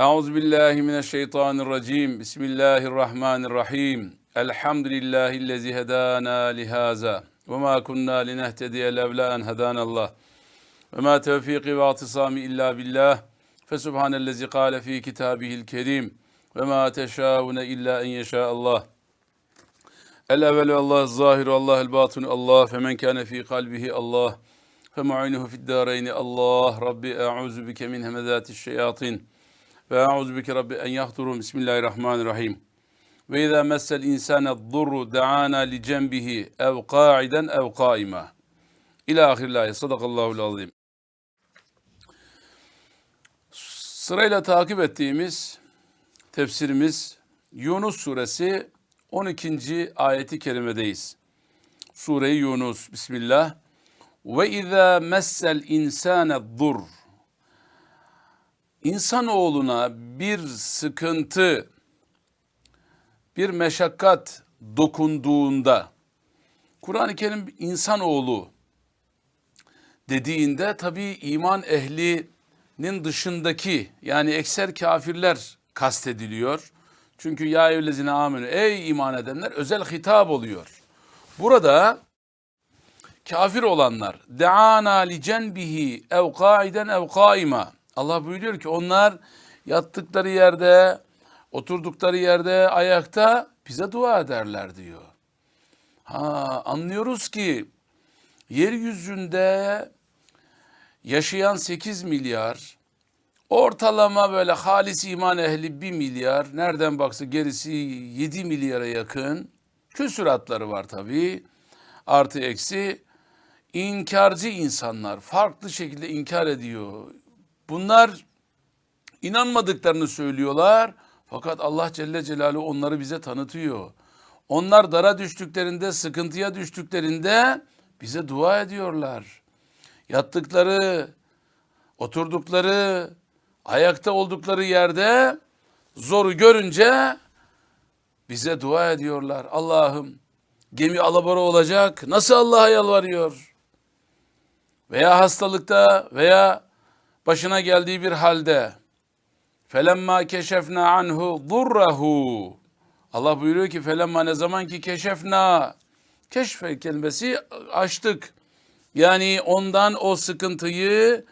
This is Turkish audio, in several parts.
Euzu billahi mineşşeytanirracim. Bismillahirrahmanirrahim. Elhamdülillahi'llezî hedâna lihaza. Ve mâ kunnâ linehtediye levlâ en hedânallah. Ve mâ tevfîkî ve atisâmi illâ billah. Fesubhanellezî kâle fî kitâbihil kerîm. Ve mâ teşâune illâ en yeşâallah. El evvelu Allah, zahiru Allah, el batinu Allah, femen kâne fî kalbihi Allah, femu'inuhu fid dâreyni Allah, Rabbi e'ûzu bike min hemezâtiş şeyâtin, ve e'ûzu bike Rabbi en yahdurun, Bismillahirrahmanirrahim. Ve izâ messel insâne zurru da'ana li cembihi ev qâ'iden ev qâima. İlâ ahirillâhi, sadakallâhul azîm. Sırayla takip ettiğimiz tefsirimiz Yunus suresi 12. ayeti kerimedeyiz. Sure-i Yunus. Bismillah. Ve izâ messel insâne dur. İnsanoğluna bir sıkıntı, bir meşakkat dokunduğunda, Kur'an-ı Kerim insanoğlu dediğinde tabii iman ehlinin dışındaki yani ekser kafirler kastediliyor. Çünkü ya evlezine amenü ey iman edenler özel hitap oluyor. Burada kafir olanlar deana li cenbihi ev kaiden ev kaima. Allah buyuruyor ki onlar yattıkları yerde, oturdukları yerde, ayakta bize dua ederler diyor. Ha anlıyoruz ki yeryüzünde yaşayan 8 milyar Ortalama böyle halis iman ehli 1 milyar, nereden baksa gerisi 7 milyara yakın küsuratları var tabii. Artı eksi inkarcı insanlar farklı şekilde inkar ediyor. Bunlar inanmadıklarını söylüyorlar fakat Allah Celle Celaluhu onları bize tanıtıyor. Onlar dara düştüklerinde, sıkıntıya düştüklerinde bize dua ediyorlar. Yattıkları, oturdukları, ayakta oldukları yerde zoru görünce bize dua ediyorlar. Allah'ım gemi alabora olacak. Nasıl Allah'a yalvarıyor? Veya hastalıkta veya başına geldiği bir halde felemma keşefna anhu durrahu. Allah buyuruyor ki felemma ne zaman ki keşefna. Keşfe kelimesi açtık. Yani ondan o sıkıntıyı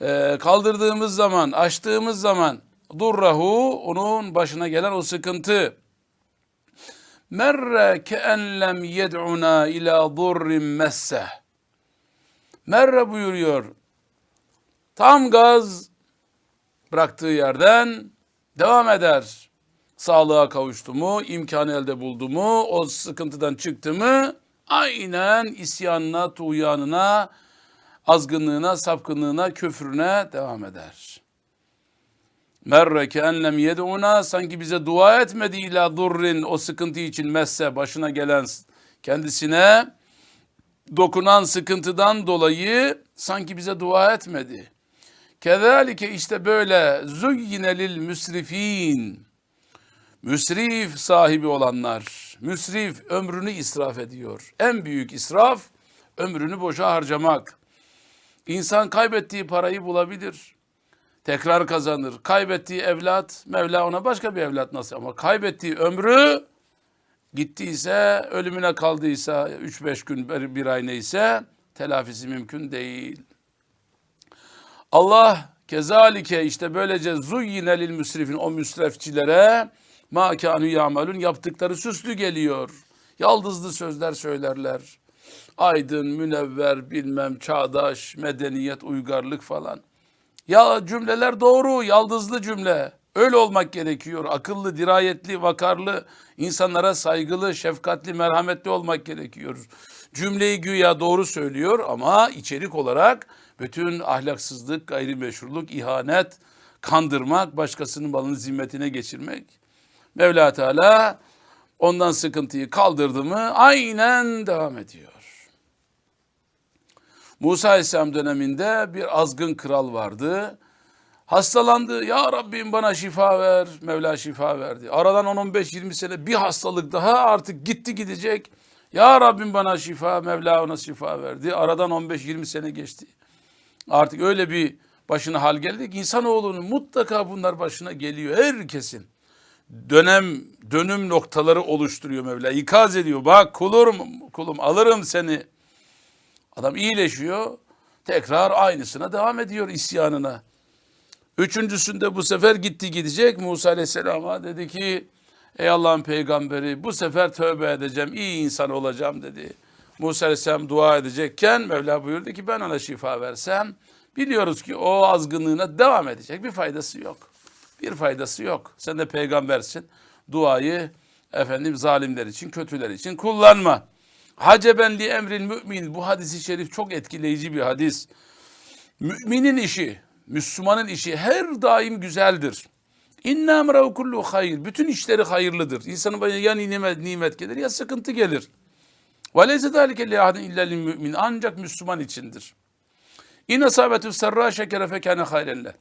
e, kaldırdığımız zaman, açtığımız zaman durrahu onun başına gelen o sıkıntı. Merre ke'en lem yed'una ila durrin messeh merre buyuruyor tam gaz bıraktığı yerden devam eder sağlığa kavuştu mu imkanı elde buldu mu o sıkıntıdan çıktı mı aynen isyanına tuğyanına azgınlığına, sapkınlığına, küfrüne devam eder. Merre ki enlem yed'una sanki bize dua etmedi ila durrin o sıkıntı için messe başına gelen kendisine dokunan sıkıntıdan dolayı sanki bize dua etmedi. Kezalike işte böyle zuyyine lil müsrifin müsrif sahibi olanlar müsrif ömrünü israf ediyor. En büyük israf ömrünü boşa harcamak. İnsan kaybettiği parayı bulabilir. Tekrar kazanır. Kaybettiği evlat, Mevla ona başka bir evlat nasıl ama kaybettiği ömrü gittiyse, ölümüne kaldıysa 3-5 gün bir ay neyse telafisi mümkün değil. Allah kezalike işte böylece zuyyine lil müsrifin o müsrefçilere ma kanu yamalun yaptıkları süslü geliyor. Yaldızlı sözler söylerler aydın, münevver, bilmem çağdaş, medeniyet, uygarlık falan. Ya cümleler doğru, yaldızlı cümle. Öyle olmak gerekiyor. Akıllı, dirayetli, vakarlı, insanlara saygılı, şefkatli, merhametli olmak gerekiyor. Cümleyi güya doğru söylüyor ama içerik olarak bütün ahlaksızlık, gayrimeşruluk, ihanet, kandırmak, başkasının malını zimmetine geçirmek. Mevla Teala ondan sıkıntıyı kaldırdı mı aynen devam ediyor. Musa Aleyhisselam döneminde bir azgın kral vardı. Hastalandı. Ya Rabbim bana şifa ver. Mevla şifa verdi. Aradan 10-15-20 sene bir hastalık daha artık gitti gidecek. Ya Rabbim bana şifa. Mevla ona şifa verdi. Aradan 15-20 sene geçti. Artık öyle bir başına hal geldi ki insanoğlunun mutlaka bunlar başına geliyor herkesin. Dönem dönüm noktaları oluşturuyor Mevla. İkaz ediyor. Bak kulum kulum alırım seni. Adam iyileşiyor. Tekrar aynısına devam ediyor isyanına. Üçüncüsünde bu sefer gitti gidecek. Musa Aleyhisselam'a dedi ki ey Allah'ın peygamberi bu sefer tövbe edeceğim. iyi insan olacağım dedi. Musa Aleyhisselam dua edecekken Mevla buyurdu ki ben ona şifa versem biliyoruz ki o azgınlığına devam edecek. Bir faydası yok. Bir faydası yok. Sen de peygambersin. Duayı efendim zalimler için, kötüler için kullanma. Haceben li emril mümin. Bu hadisi şerif çok etkileyici bir hadis. Müminin işi, Müslümanın işi her daim güzeldir. İnna emrehu kullu hayır. Bütün işleri hayırlıdır. İnsanın başına ya nimet, nimet gelir ya sıkıntı gelir. Ve leyse zâlike li ahadin mümin. Ancak Müslüman içindir. İn asabetü serra şekere fekâne hayrelleh.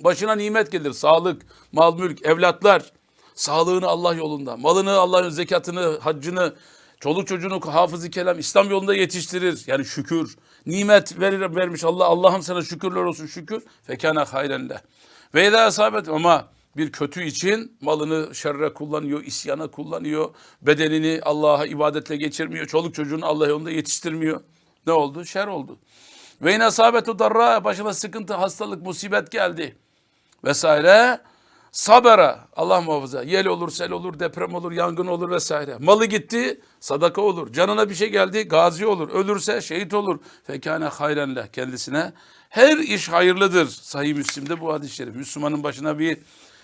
Başına nimet gelir. Sağlık, mal, mülk, evlatlar. Sağlığını Allah yolunda, malını Allah'ın zekatını, haccını, çoluk çocuğunu hafızı kelam İslam yolunda yetiştirir. Yani şükür. Nimet verir, vermiş Allah. Allah'ım sana şükürler olsun şükür. Fekâne hayrenle. Ve idâ asabet ama bir kötü için malını şerre kullanıyor, isyana kullanıyor. Bedenini Allah'a ibadetle geçirmiyor. Çoluk çocuğunu Allah yolunda yetiştirmiyor. Ne oldu? Şer oldu. Ve yine sabetu darra başına sıkıntı, hastalık, musibet geldi vesaire. Sabera Allah muhafaza. Yel olur, sel olur, deprem olur, yangın olur vesaire. Malı gitti, sadaka olur. Canına bir şey geldi, gazi olur. Ölürse şehit olur. Fekâne hayrenle kendisine. Her iş hayırlıdır. Sahih Müslim'de bu hadis-i şerif. Müslümanın başına bir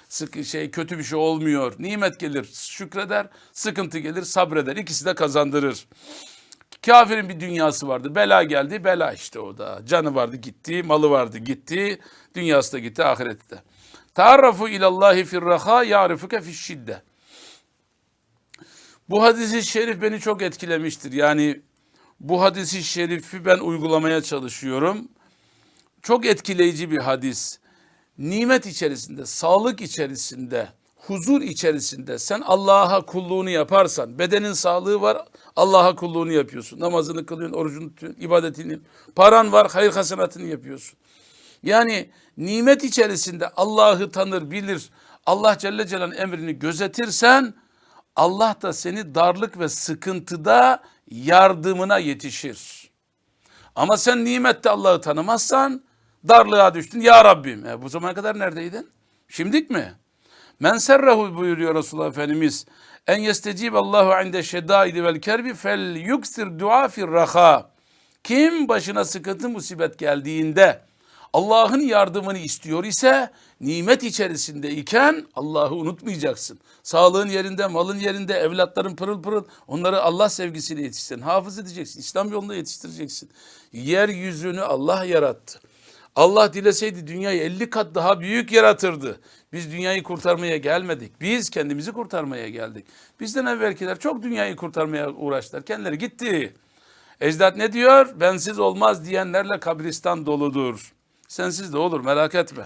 sık şey kötü bir şey olmuyor. Nimet gelir, şükreder, sıkıntı gelir, sabreder. İkisi de kazandırır. Kafirin bir dünyası vardı. Bela geldi. Bela işte o da. Canı vardı gitti. Malı vardı gitti. Dünyası da gitti ahirette de. Ta'arrafu ilallahi firraha ya'rifuke fişşidde. Bu hadisi şerif beni çok etkilemiştir. Yani bu hadisi şerifi ben uygulamaya çalışıyorum. Çok etkileyici bir hadis. Nimet içerisinde, sağlık içerisinde, huzur içerisinde sen Allah'a kulluğunu yaparsan, bedenin sağlığı var, Allah'a kulluğunu yapıyorsun. Namazını kılıyorsun, orucunu tutuyorsun, ibadetini, paran var, hayır hasenatını yapıyorsun. Yani nimet içerisinde Allah'ı tanır, bilir, Allah Celle Celal'in emrini gözetirsen, Allah da seni darlık ve sıkıntıda yardımına yetişir. Ama sen nimette Allah'ı tanımazsan, darlığa düştün. Ya Rabbim, e, bu zamana kadar neredeydin? Şimdik mi? Men serrehu buyuruyor Resulullah Efendimiz. En yestecib Allahu inde şeddaidi vel kerbi fel yuksir dua fir raha. Kim başına sıkıntı musibet geldiğinde Allah'ın yardımını istiyor ise nimet içerisindeyken Allah'ı unutmayacaksın. Sağlığın yerinde, malın yerinde, evlatların pırıl pırıl onları Allah sevgisiyle yetiştirin. Hafız edeceksin. İslam yolunda yetiştireceksin. Yeryüzünü Allah yarattı. Allah dileseydi dünyayı 50 kat daha büyük yaratırdı. Biz dünyayı kurtarmaya gelmedik. Biz kendimizi kurtarmaya geldik. Bizden evvelkiler çok dünyayı kurtarmaya uğraştılar. Kendileri gitti. Ecdat ne diyor? Bensiz olmaz diyenlerle kabristan doludur. Sensiz de olur merak etme.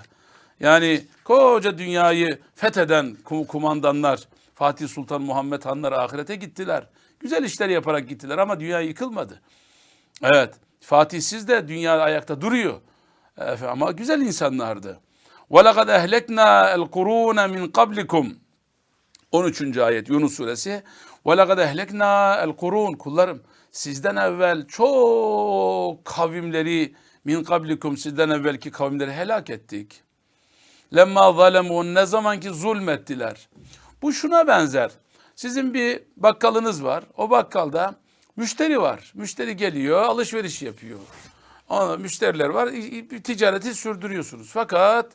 Yani koca dünyayı fetheden kumandanlar Fatih Sultan Muhammed Hanlar ahirete gittiler. Güzel işler yaparak gittiler ama dünya yıkılmadı. Evet Fatihsiz de dünya ayakta duruyor. Efe, ama güzel insanlardı. وَلَقَدْ اَهْلَكْنَا الْقُرُونَ مِنْ قَبْلِكُمْ 13. ayet Yunus suresi. وَلَقَدْ اَهْلَكْنَا الْقُرُونَ Kullarım sizden evvel çok kavimleri min kablikum sizden evvelki kavimleri helak ettik. Lemma zalemun ne zaman ki zulmettiler. Bu şuna benzer. Sizin bir bakkalınız var. O bakkalda müşteri var. Müşteri geliyor, alışveriş yapıyor. Ona müşteriler var. Ticareti sürdürüyorsunuz. Fakat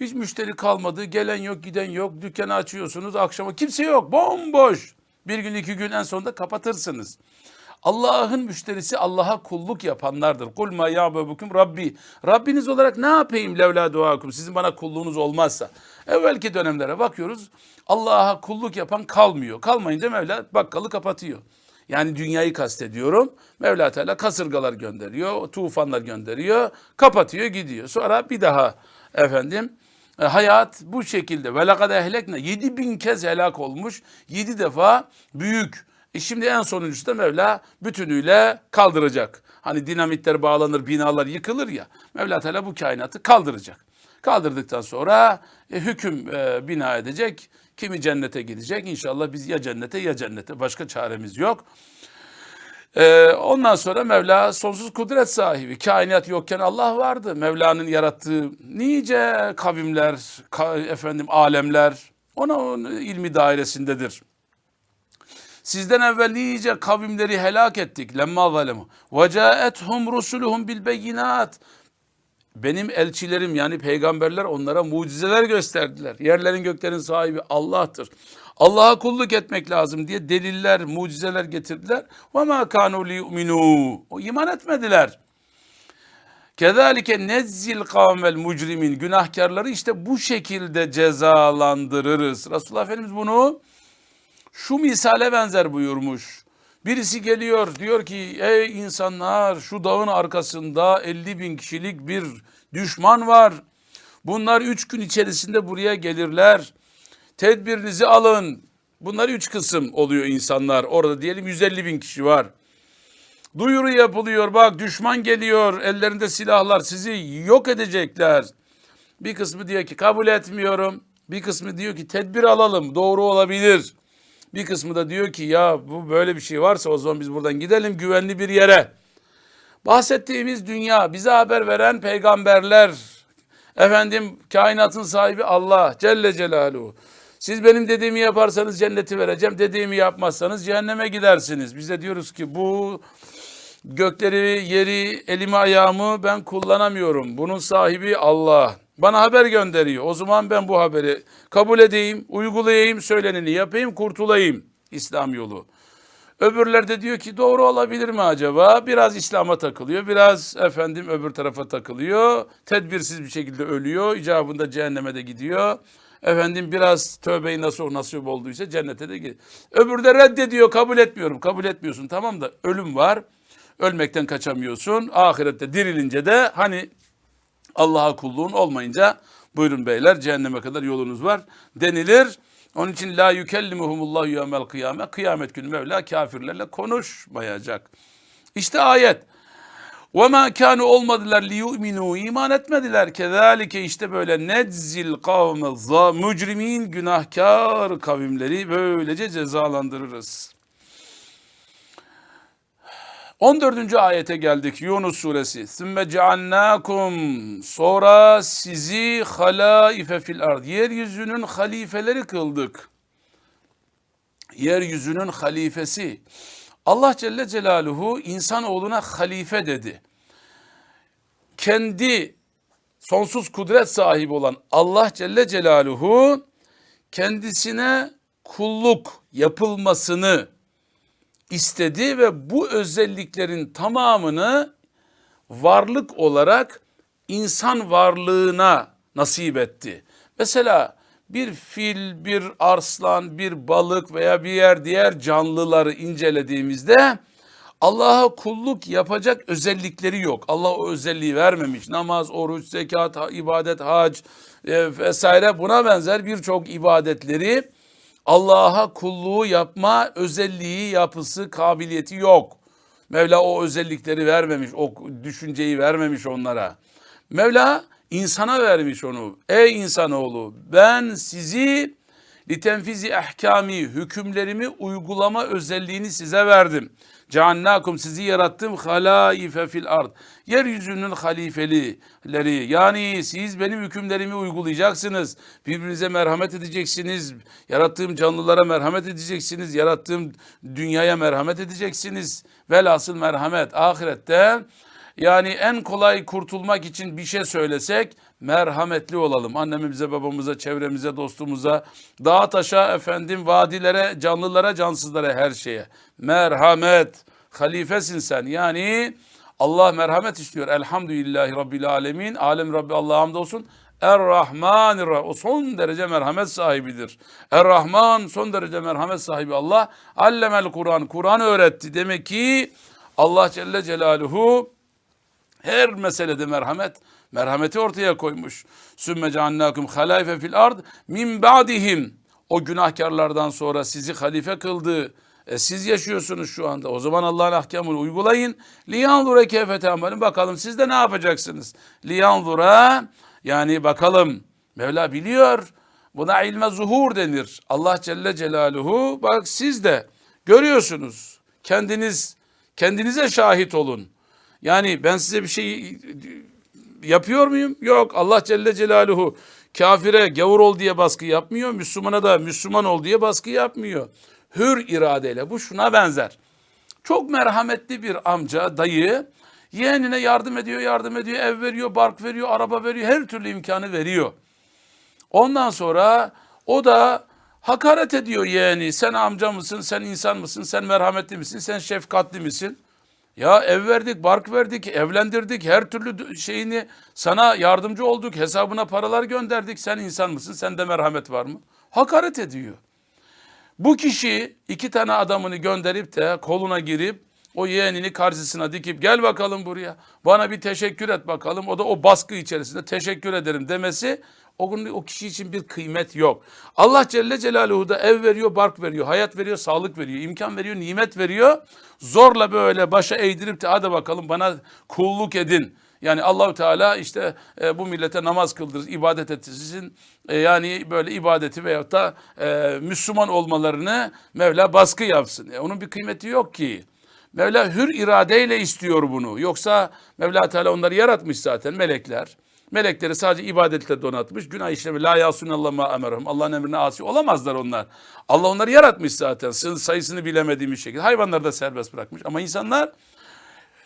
hiç müşteri kalmadı. Gelen yok, giden yok. Dükkanı açıyorsunuz. Akşama kimse yok. Bomboş. Bir gün, iki gün en sonunda kapatırsınız. Allah'ın müşterisi Allah'a kulluk yapanlardır. Kul ma ya'bubukum Rabbi. Rabbiniz olarak ne yapayım levla duakum? Sizin bana kulluğunuz olmazsa. Evvelki dönemlere bakıyoruz. Allah'a kulluk yapan kalmıyor. Kalmayınca Mevla bakkalı kapatıyor. Yani dünyayı kastediyorum. Mevla Teala kasırgalar gönderiyor, tufanlar gönderiyor, kapatıyor, gidiyor. Sonra bir daha efendim e, hayat bu şekilde. Ve lekad ehlekne 7 bin kez helak olmuş. 7 defa büyük. E şimdi en sonuncusu da Mevla bütünüyle kaldıracak. Hani dinamitler bağlanır, binalar yıkılır ya. Mevla Teala bu kainatı kaldıracak. Kaldırdıktan sonra e, hüküm e, bina edecek. Kimi cennete gidecek. İnşallah biz ya cennete ya cennete. Başka çaremiz yok. Ee, ondan sonra Mevla sonsuz kudret sahibi. Kainat yokken Allah vardı. Mevla'nın yarattığı nice kavimler, ka- efendim alemler ona onun ilmi dairesindedir. Sizden evvel nice kavimleri helak ettik. Lemma zalemu. Ve caethum rusuluhum bil beyinat. Benim elçilerim yani peygamberler onlara mucizeler gösterdiler. Yerlerin göklerin sahibi Allah'tır. Allah'a kulluk etmek lazım diye deliller, mucizeler getirdiler. Ve ma kanu liyu'minu. O iman etmediler. Kezalike nezzil kavmel mucrimin günahkarları işte bu şekilde cezalandırırız. Resulullah Efendimiz bunu şu misale benzer buyurmuş. Birisi geliyor diyor ki ey insanlar şu dağın arkasında 50 bin kişilik bir düşman var. Bunlar üç gün içerisinde buraya gelirler. Tedbirinizi alın. Bunlar üç kısım oluyor insanlar. Orada diyelim 150 bin kişi var. Duyuru yapılıyor bak düşman geliyor ellerinde silahlar sizi yok edecekler. Bir kısmı diyor ki kabul etmiyorum. Bir kısmı diyor ki tedbir alalım doğru olabilir. Bir kısmı da diyor ki ya bu böyle bir şey varsa o zaman biz buradan gidelim güvenli bir yere. Bahsettiğimiz dünya bize haber veren peygamberler. Efendim kainatın sahibi Allah Celle Celaluhu. Siz benim dediğimi yaparsanız cenneti vereceğim. Dediğimi yapmazsanız cehenneme gidersiniz. Biz de diyoruz ki bu gökleri, yeri, elimi ayağımı ben kullanamıyorum. Bunun sahibi Allah. Bana haber gönderiyor. O zaman ben bu haberi kabul edeyim, uygulayayım, söyleneni yapayım, kurtulayım. İslam yolu. Öbürler de diyor ki doğru olabilir mi acaba? Biraz İslam'a takılıyor, biraz efendim öbür tarafa takılıyor. Tedbirsiz bir şekilde ölüyor, icabında cehenneme de gidiyor. Efendim biraz tövbeyi nasıl nasip olduysa cennete de gidiyor. Öbürü de reddediyor, kabul etmiyorum. Kabul etmiyorsun tamam da ölüm var. Ölmekten kaçamıyorsun. Ahirette dirilince de hani Allah'a kulluğun olmayınca buyurun beyler cehenneme kadar yolunuz var denilir. Onun için la yükellimuhumullahu yevmel kıyame. Kıyamet günü Mevla kafirlerle konuşmayacak. İşte ayet. Ve ma kanu olmadılar li yu'minu iman etmediler. Kezalike işte böyle nedzil kavme mücrimin günahkar kavimleri böylece cezalandırırız. 14. ayete geldik Yunus suresi. Sümme ceannakum sonra sizi halaife fil ard. Yeryüzünün halifeleri kıldık. Yeryüzünün halifesi. Allah Celle Celaluhu insanoğluna halife dedi. Kendi sonsuz kudret sahibi olan Allah Celle Celaluhu kendisine kulluk yapılmasını istedi ve bu özelliklerin tamamını varlık olarak insan varlığına nasip etti. Mesela bir fil, bir arslan, bir balık veya bir yer diğer canlıları incelediğimizde Allah'a kulluk yapacak özellikleri yok. Allah o özelliği vermemiş. Namaz, oruç, zekat, ibadet, hac e, vesaire buna benzer birçok ibadetleri Allah'a kulluğu yapma özelliği, yapısı, kabiliyeti yok. Mevla o özellikleri vermemiş, o düşünceyi vermemiş onlara. Mevla insana vermiş onu. Ey insanoğlu ben sizi litenfizi ahkami hükümlerimi uygulama özelliğini size verdim. Ceannakum sizi yarattım halaife fil ard. Yeryüzünün halifelileri yani siz benim hükümlerimi uygulayacaksınız. Birbirinize merhamet edeceksiniz. Yarattığım canlılara merhamet edeceksiniz. Yarattığım dünyaya merhamet edeceksiniz. Velhasıl merhamet ahirette yani en kolay kurtulmak için bir şey söylesek merhametli olalım. Annemize, babamıza, çevremize, dostumuza, dağa taşa, efendim, vadilere, canlılara, cansızlara, her şeye. Merhamet. Halifesin sen. Yani Allah merhamet istiyor. Elhamdülillahi Rabbil Alemin. Alem Rabbi Allah'a hamdolsun. Er-Rahmanir O son derece merhamet sahibidir. Er-Rahman son derece merhamet sahibi Allah. Allemel Kur'an. Kur'an öğretti. Demek ki Allah Celle Celaluhu her meselede merhamet, merhameti ortaya koymuş. Sümme ceannakum halaife fil ard min ba'dihim. O günahkarlardan sonra sizi halife kıldı. E siz yaşıyorsunuz şu anda. O zaman Allah'ın ahkamını uygulayın. Liyanzura keyfe te'amelun. Bakalım siz de ne yapacaksınız? Liyanzura yani bakalım. Mevla biliyor. Buna ilme zuhur denir. Allah Celle Celaluhu bak siz de görüyorsunuz. Kendiniz kendinize şahit olun. Yani ben size bir şey yapıyor muyum? Yok. Allah Celle Celaluhu kafire gavur ol diye baskı yapmıyor. Müslümana da Müslüman ol diye baskı yapmıyor. Hür iradeyle. Bu şuna benzer. Çok merhametli bir amca, dayı yeğenine yardım ediyor, yardım ediyor, ev veriyor, bark veriyor, araba veriyor, her türlü imkanı veriyor. Ondan sonra o da hakaret ediyor yeğeni. Sen amca mısın, sen insan mısın, sen merhametli misin, sen şefkatli misin? Ya ev verdik, bark verdik, evlendirdik, her türlü şeyini sana yardımcı olduk, hesabına paralar gönderdik. Sen insan mısın, sende merhamet var mı? Hakaret ediyor. Bu kişi iki tane adamını gönderip de koluna girip o yeğenini karşısına dikip gel bakalım buraya. Bana bir teşekkür et bakalım. O da o baskı içerisinde teşekkür ederim demesi o gün o kişi için bir kıymet yok. Allah Celle Celaluhu da ev veriyor, bark veriyor, hayat veriyor, sağlık veriyor, imkan veriyor, nimet veriyor. Zorla böyle başa eğdirip de hadi bakalım bana kulluk edin. Yani Allahü Teala işte e, bu millete namaz kıldırır, ibadet ettirsin. E, yani böyle ibadeti veyahut da e, Müslüman olmalarını Mevla baskı yapsın. E, onun bir kıymeti yok ki. Mevla hür iradeyle istiyor bunu. Yoksa Mevla Teala onları yaratmış zaten melekler. Melekleri sadece ibadetle donatmış. Günah işlemi la yasunallah ma emerhum. Allah'ın emrine asi olamazlar onlar. Allah onları yaratmış zaten. Sayısını bilemediğimiz şekilde. Hayvanları da serbest bırakmış. Ama insanlar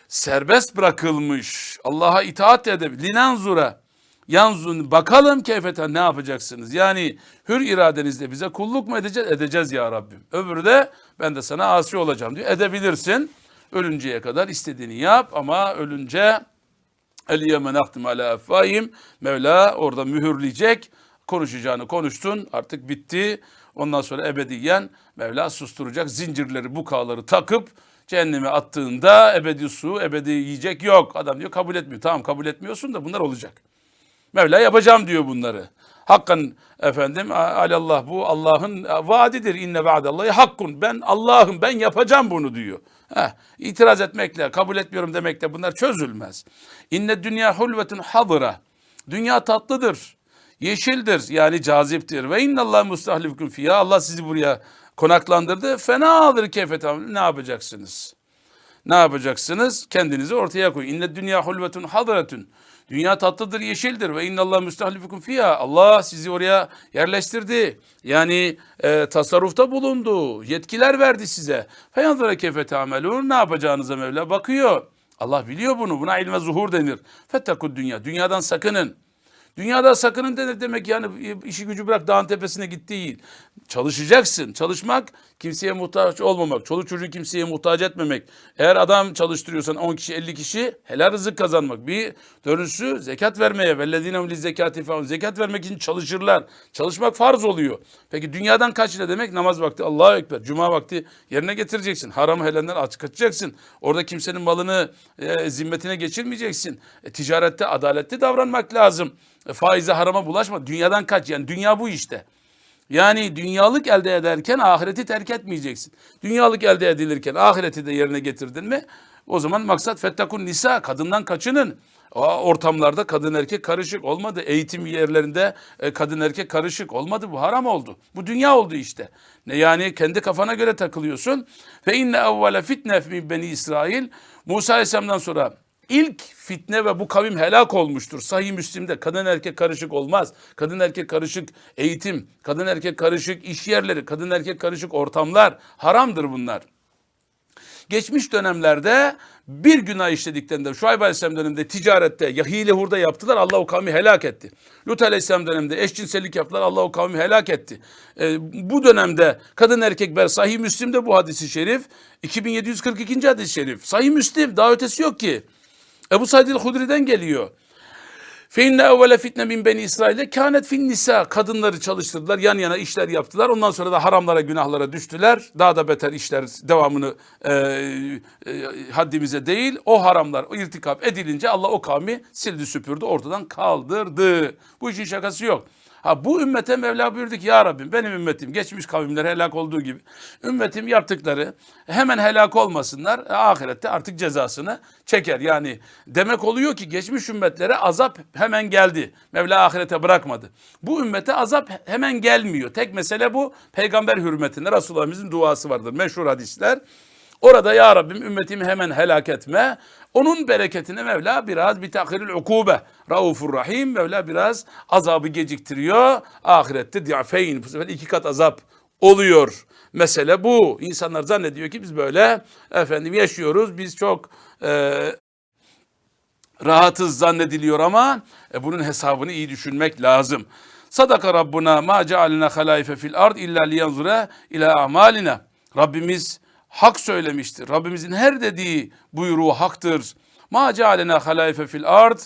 serbest bırakılmış. Allah'a itaat edip linanzura yanzun bakalım keyfeten ne yapacaksınız? Yani hür iradenizle bize kulluk mu edeceğiz? Edeceğiz ya Rabbim. Öbürü de ben de sana asi olacağım diyor. Edebilirsin. Ölünceye kadar istediğini yap ama ölünce el yeme nahtim ala effahim Mevla orada mühürleyecek. Konuşacağını konuştun artık bitti. Ondan sonra ebediyen Mevla susturacak. Zincirleri, bukaları takıp cehenneme attığında ebedi su, ebedi yiyecek yok. Adam diyor kabul etmiyor. Tamam kabul etmiyorsun da bunlar olacak. Mevla yapacağım diyor bunları. Hakkan efendim alallah bu Allah'ın vaadidir. İnne vaadallahi hakkun. Ben Allah'ım ben yapacağım bunu diyor. Heh, itiraz etmekle, kabul etmiyorum demekle bunlar çözülmez. İnne dünya hulvetun hadıra. Dünya tatlıdır. Yeşildir yani caziptir. Ve innallah mustahlifkum fiyha. Allah sizi buraya konaklandırdı. Fenadır keyfetam. Ne yapacaksınız? Ne yapacaksınız? Kendinizi ortaya koyun. İnne dünya hulvetun hadratun. Dünya tatlıdır, yeşildir ve innallah müstahlifukum fiha. Allah sizi oraya yerleştirdi. Yani e, tasarrufta bulundu. Yetkiler verdi size. Feyanzara keyfe tamelun. Ne yapacağınıza Mevla bakıyor. Allah biliyor bunu. Buna ilme zuhur denir. Fettekud dünya. Dünyadan sakının. Dünyada sakının denir demek yani işi gücü bırak dağın tepesine git değil. Çalışacaksın. Çalışmak kimseye muhtaç olmamak. Çoluk çocuğu kimseye muhtaç etmemek. Eğer adam çalıştırıyorsan 10 kişi 50 kişi helal rızık kazanmak. Bir dönüşü zekat vermeye. Vellezine zekati falan. Zekat vermek için çalışırlar. Çalışmak farz oluyor. Peki dünyadan kaç ne demek? Namaz vakti Allahu Ekber. Cuma vakti yerine getireceksin. Haram helenden açık açacaksın. Orada kimsenin malını e, zimmetine geçirmeyeceksin. E, ticarette adaletli davranmak lazım. E, faize harama bulaşma. Dünyadan kaç yani dünya bu işte. Yani dünyalık elde ederken ahireti terk etmeyeceksin. Dünyalık elde edilirken ahireti de yerine getirdin mi? O zaman maksat fettakun nisa kadından kaçının. O ortamlarda kadın erkek karışık olmadı. Eğitim yerlerinde e, kadın erkek karışık olmadı. Bu haram oldu. Bu dünya oldu işte. Ne yani kendi kafana göre takılıyorsun. Ve inne evvele fitne min beni İsrail. Musa Aleyhisselam'dan sonra ilk fitne ve bu kavim helak olmuştur. Sahih Müslim'de kadın erkek karışık olmaz. Kadın erkek karışık eğitim, kadın erkek karışık iş yerleri, kadın erkek karışık ortamlar haramdır bunlar. Geçmiş dönemlerde bir günah işlediklerinde Şuayb Aleyhisselam döneminde ticarette ya hile hurda yaptılar Allah o kavmi helak etti. Lut Aleyhisselam döneminde eşcinsellik yaptılar Allah o kavmi helak etti. Ee, bu dönemde kadın erkek ber Sahih Müslim'de bu hadisi şerif 2742. hadis-i şerif. Sahih Müslim daha ötesi yok ki. Ebu Said el-Hudri'den geliyor. Fe inne evvele fitne min beni İsrail'e kânet fin nisa. Kadınları çalıştırdılar, yan yana işler yaptılar. Ondan sonra da haramlara, günahlara düştüler. Daha da beter işler devamını e, e, haddimize değil. O haramlar o irtikap edilince Allah o kavmi sildi süpürdü, ortadan kaldırdı. Bu işin şakası yok. Ha bu ümmete Mevla buyurdu ki ya Rabbim benim ümmetim geçmiş kavimler helak olduğu gibi ümmetim yaptıkları hemen helak olmasınlar. Ahirette artık cezasını çeker. Yani demek oluyor ki geçmiş ümmetlere azap hemen geldi. Mevla ahirete bırakmadı. Bu ümmete azap hemen gelmiyor. Tek mesele bu peygamber hürmetinde Resulullah'ımızın duası vardır. Meşhur hadisler. Orada ya Rabbim ümmetimi hemen helak etme. Onun bereketine Mevla biraz bir tahiril ukube. Raufur Rahim. Mevla biraz azabı geciktiriyor. Ahirette diafeyn. Bu sefer iki kat azap oluyor. Mesele bu. İnsanlar zannediyor ki biz böyle efendim yaşıyoruz. Biz çok e, rahatız zannediliyor ama e, bunun hesabını iyi düşünmek lazım. Sadaka Rabbuna ma cealina halaife fil ard illa liyanzura ila amalina. Rabbimiz hak söylemiştir. Rabbimizin her dediği buyruğu haktır. Ma cealina halaife fil ard.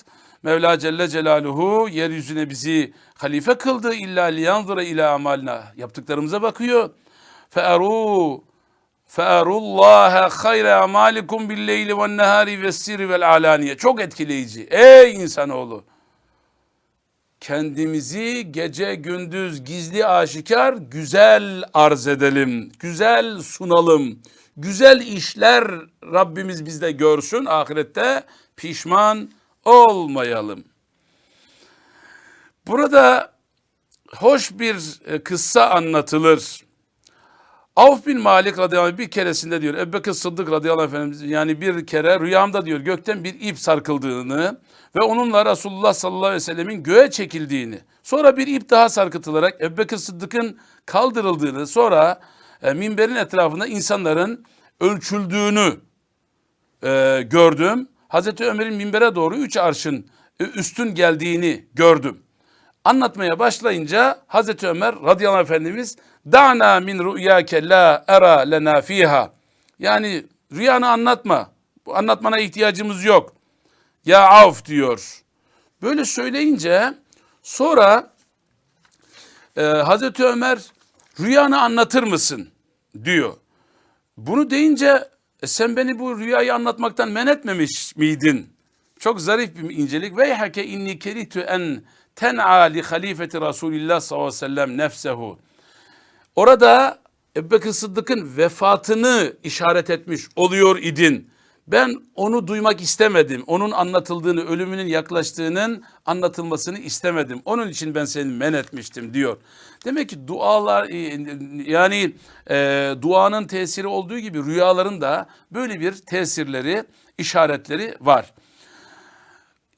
Mevla Celle Celaluhu yeryüzüne bizi halife kıldı illa liyanzura ila amalina. Yaptıklarımıza bakıyor. Fe'eru Fe'erullâhe hayre amalikum billeyli ve nehari ve sirri vel alaniye. Çok etkileyici. Ey insanoğlu! Kendimizi gece gündüz gizli aşikar güzel arz edelim. Güzel sunalım. Güzel işler Rabbimiz bizde görsün. Ahirette pişman olmayalım. Burada hoş bir e, kıssa anlatılır. Avf bin Malik radıyallahu anh bir keresinde diyor Ebubekir Sıddık radıyallahu efendimiz yani bir kere rüyamda diyor gökten bir ip sarkıldığını ve onunla Resulullah sallallahu aleyhi ve sellemin göğe çekildiğini sonra bir ip daha sarkıtılarak Ebubekir Sıddık'ın kaldırıldığını sonra e, minberin etrafında insanların ölçüldüğünü e, gördüm. Hazreti Ömer'in minbere doğru üç arşın e, üstün geldiğini gördüm. Anlatmaya başlayınca Hazreti Ömer radıyallahu anh efendimiz Da'na min rüyâke la era lena fiha. Yani rüyanı anlatma. Bu anlatmana ihtiyacımız yok. Ya Avf diyor. Böyle söyleyince sonra e, Hazreti Ömer rüyanı anlatır mısın diyor. Bunu deyince e, sen beni bu rüyayı anlatmaktan men etmemiş miydin? Çok zarif bir incelik. Ve hake inni keritu en ten'a li halifeti Resulillah sallallahu aleyhi ve sellem nefsehu. Orada Ebubekir Sıddık'ın vefatını işaret etmiş oluyor idin. Ben onu duymak istemedim. Onun anlatıldığını, ölümünün yaklaştığının anlatılmasını istemedim. Onun için ben seni men etmiştim diyor. Demek ki dualar yani e, duanın tesiri olduğu gibi rüyaların da böyle bir tesirleri, işaretleri var.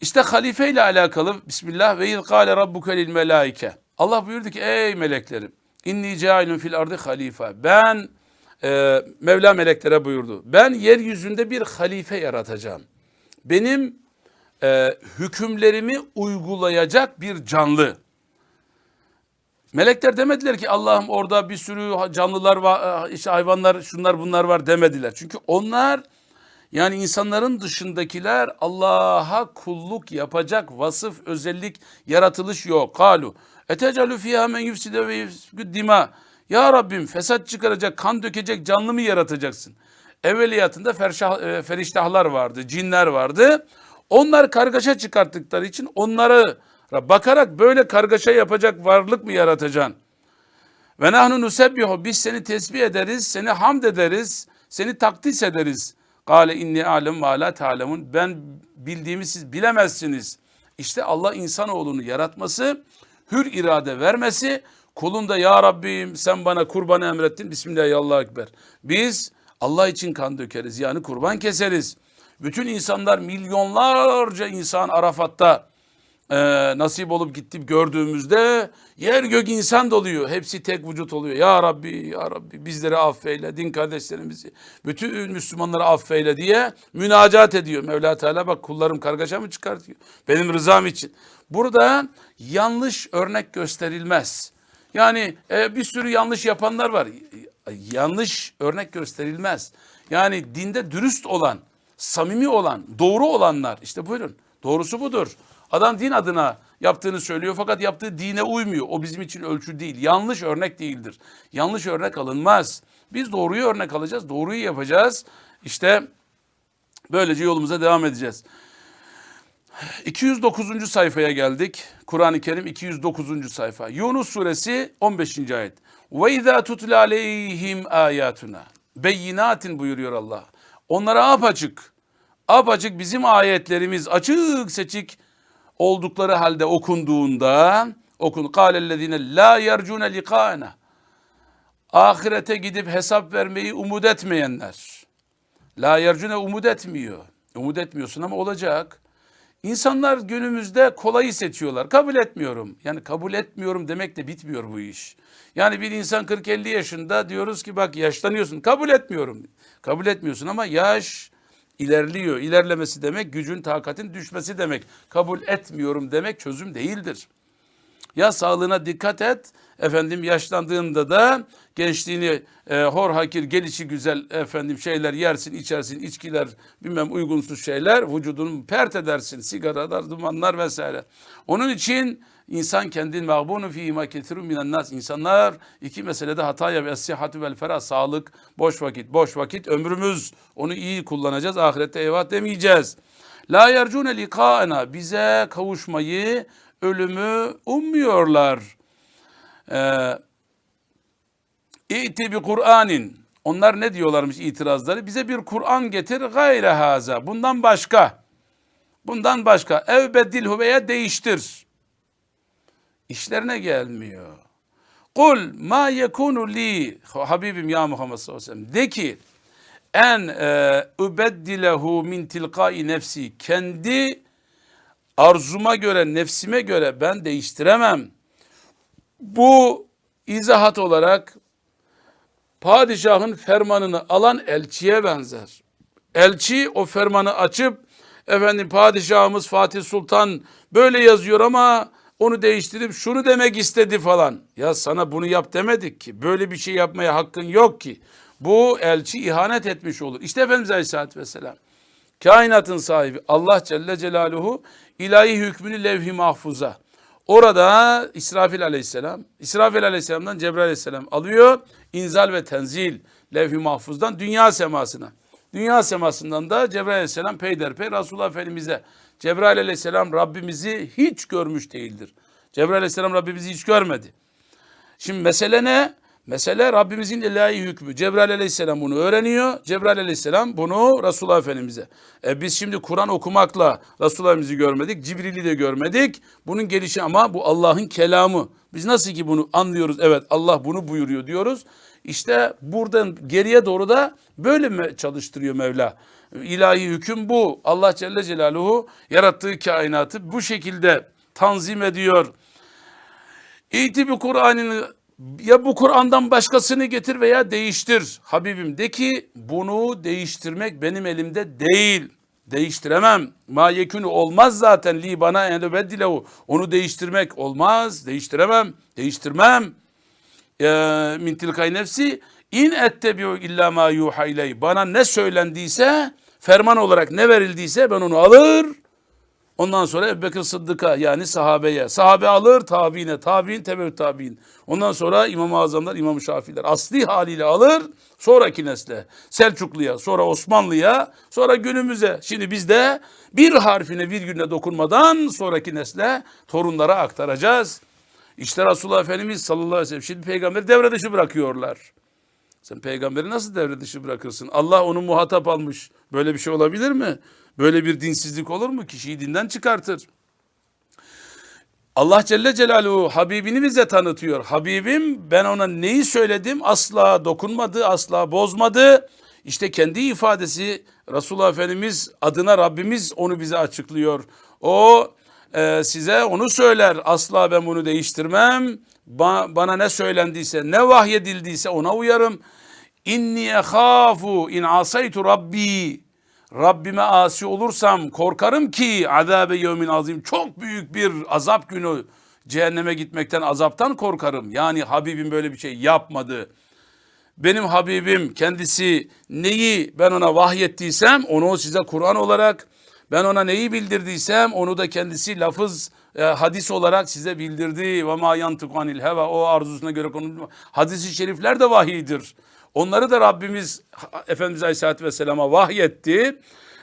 İşte halife ile alakalı Bismillah ve iz kâle rabbuke lil melaike. Allah buyurdu ki ey meleklerim inni cailun fil ardı halife. Ben e, Mevla meleklere buyurdu. Ben yeryüzünde bir halife yaratacağım. Benim e, hükümlerimi uygulayacak bir canlı. Melekler demediler ki Allah'ım orada bir sürü canlılar var, işte hayvanlar, şunlar bunlar var demediler. Çünkü onlar yani insanların dışındakiler Allah'a kulluk yapacak vasıf, özellik, yaratılış yok. Kalu etecalu fiha men yufside ve dima. Ya Rabbim fesat çıkaracak, kan dökecek canlı mı yaratacaksın? Evveliyatında ferşah, e, feriştahlar vardı, cinler vardı. Onlar kargaşa çıkarttıkları için onları bakarak böyle kargaşa yapacak varlık mı yaratacaksın? Ve nahnu nusebbihu biz seni tesbih ederiz, seni hamd ederiz, seni takdis ederiz. Kale inni alem ma la ta'lemun. Ben bildiğimi siz bilemezsiniz. İşte Allah insanoğlunu yaratması, hür irade vermesi, kulunda ya Rabbim sen bana kurbanı emrettin. Bismillahirrahmanirrahim. Biz Allah için kan dökeriz yani kurban keseriz. Bütün insanlar milyonlarca insan Arafat'ta e, nasip olup gittim gördüğümüzde yer gök insan doluyor. Hepsi tek vücut oluyor. Ya Rabbi, Ya Rabbi bizleri affeyle, din kardeşlerimizi, bütün Müslümanları affeyle diye münacat ediyor. Mevla Teala bak kullarım kargaşa mı çıkartıyor? Benim rızam için. Burada yanlış örnek gösterilmez. Yani e, bir sürü yanlış yapanlar var. Yanlış örnek gösterilmez. Yani dinde dürüst olan, samimi olan, doğru olanlar işte buyurun. Doğrusu budur. Adam din adına yaptığını söylüyor fakat yaptığı dine uymuyor. O bizim için ölçü değil. Yanlış örnek değildir. Yanlış örnek alınmaz. Biz doğruyu örnek alacağız. Doğruyu yapacağız. İşte böylece yolumuza devam edeceğiz. 209. sayfaya geldik. Kur'an-ı Kerim 209. sayfa. Yunus suresi 15. ayet. Ve izâ tutla aleyhim âyâtuna. Beyinatin buyuruyor Allah. Onlara apaçık, apaçık bizim ayetlerimiz açık seçik oldukları halde okunduğunda okun kâlellezîne lâ yercûne likâna. Ahirete gidip hesap vermeyi umut etmeyenler. La yercune umut etmiyor. Umut etmiyorsun ama olacak. İnsanlar günümüzde kolayı seçiyorlar. Kabul etmiyorum. Yani kabul etmiyorum demek de bitmiyor bu iş. Yani bir insan 40-50 yaşında diyoruz ki bak yaşlanıyorsun. Kabul etmiyorum. Kabul etmiyorsun ama yaş ilerliyor. İlerlemesi demek gücün, takatin düşmesi demek. Kabul etmiyorum demek çözüm değildir. Ya sağlığına dikkat et. Efendim yaşlandığında da gençliğini e, hor hakir gelişi güzel efendim şeyler yersin, içersin, içkiler, bilmem uygunsuz şeyler vücudunu pert edersin. Sigaralar, dumanlar vesaire. Onun için insan kendin mağbunu fi ma ketirun minen nas. İnsanlar iki meselede hata yapıyor. Es-sihhatu vel ferah. Sağlık, boş vakit, boş vakit ömrümüz. Onu iyi kullanacağız. Ahirette eyvah demeyeceğiz. La yercune likaena. Bize kavuşmayı, ölümü ummuyorlar. Ee, İ'ti bi Kur'anin. Onlar ne diyorlarmış itirazları? Bize bir Kur'an getir gayre haza. Bundan başka. Bundan başka. Ev bedilhu veya değiştir. İşlerine gelmiyor. Kul ma yekunu li Habibim ya Muhammed sallallahu aleyhi ve sellem. De ki en e, übeddilehu min tilkai nefsi. Kendi arzuma göre, nefsime göre ben değiştiremem. Bu izahat olarak padişahın fermanını alan elçiye benzer. Elçi o fermanı açıp efendim padişahımız Fatih Sultan böyle yazıyor ama onu değiştirip şunu demek istedi falan. Ya sana bunu yap demedik ki. Böyle bir şey yapmaya hakkın yok ki. Bu elçi ihanet etmiş olur. İşte Efendimiz Aleyhisselatü Vesselam. Kainatın sahibi Allah Celle Celaluhu ilahi hükmünü levh-i mahfuza. Orada İsrafil aleyhisselam, İsrafil aleyhisselamdan Cebrail aleyhisselam alıyor. inzal ve tenzil levh-i mahfuzdan dünya semasına. Dünya semasından da Cebrail aleyhisselam peyderpey Resulullah Efendimiz'e. Cebrail aleyhisselam Rabbimizi hiç görmüş değildir. Cebrail aleyhisselam Rabbimizi hiç görmedi. Şimdi mesele ne? Mesele Rabbimizin ilahi hükmü. Cebrail aleyhisselam bunu öğreniyor. Cebrail aleyhisselam bunu Resulullah Efendimiz'e. E biz şimdi Kur'an okumakla Resulullah Efendimiz'i görmedik. Cibril'i de görmedik. Bunun gelişi ama bu Allah'ın kelamı. Biz nasıl ki bunu anlıyoruz? Evet Allah bunu buyuruyor diyoruz. İşte buradan geriye doğru da böyle mi çalıştırıyor Mevla. İlahi hüküm bu. Allah Celle Celaluhu yarattığı kainatı bu şekilde tanzim ediyor. İti bir Kur'an'ın ya bu Kur'an'dan başkasını getir veya değiştir. Habibim de ki bunu değiştirmek benim elimde değil. Değiştiremem. Ma yekunu olmaz zaten li bana enebeddilehu. Onu değiştirmek olmaz. Değiştiremem. Değiştirmem. Ee, min tilkay nefsi in ettebiu illa ma yuha iley. Bana ne söylendiyse ferman olarak ne verildiyse ben onu alır Ondan sonra Ebu Bekir Sıddık'a yani sahabeye. Sahabe alır tabiine, tabiin tebeut tabiin. Ondan sonra İmam-ı Azamlar, İmam-ı Şafiler. Asli haliyle alır sonraki nesle. Selçuklu'ya, sonra Osmanlı'ya, sonra günümüze. Şimdi biz de bir harfine virgülüne dokunmadan sonraki nesle torunlara aktaracağız. İşte Resulullah Efendimiz sallallahu aleyhi ve sellem şimdi peygamberi devre dışı bırakıyorlar. Sen peygamberi nasıl devre dışı bırakırsın? Allah onu muhatap almış. Böyle bir şey olabilir mi? Böyle bir dinsizlik olur mu? Kişiyi dinden çıkartır. Allah Celle Celaluhu Habibini bize tanıtıyor. Habibim ben ona neyi söyledim asla dokunmadı, asla bozmadı. İşte kendi ifadesi Resulullah Efendimiz adına Rabbimiz onu bize açıklıyor. O e, size onu söyler. Asla ben bunu değiştirmem. Ba bana ne söylendiyse, ne vahyedildiyse ona uyarım. İnni ehafu in asaytu rabbi. Rabbime asi olursam korkarım ki azabe yevmin azim çok büyük bir azap günü cehenneme gitmekten azaptan korkarım. Yani Habibim böyle bir şey yapmadı. Benim Habibim kendisi neyi ben ona vahyettiysem onu size Kur'an olarak ben ona neyi bildirdiysem onu da kendisi lafız e, hadis olarak size bildirdi. Ve ma yantıku anil heva o arzusuna göre konu hadisi şerifler de vahiydir. Onları da Rabbimiz Efendimiz Aleyhisselatü Vesselam'a vahyetti.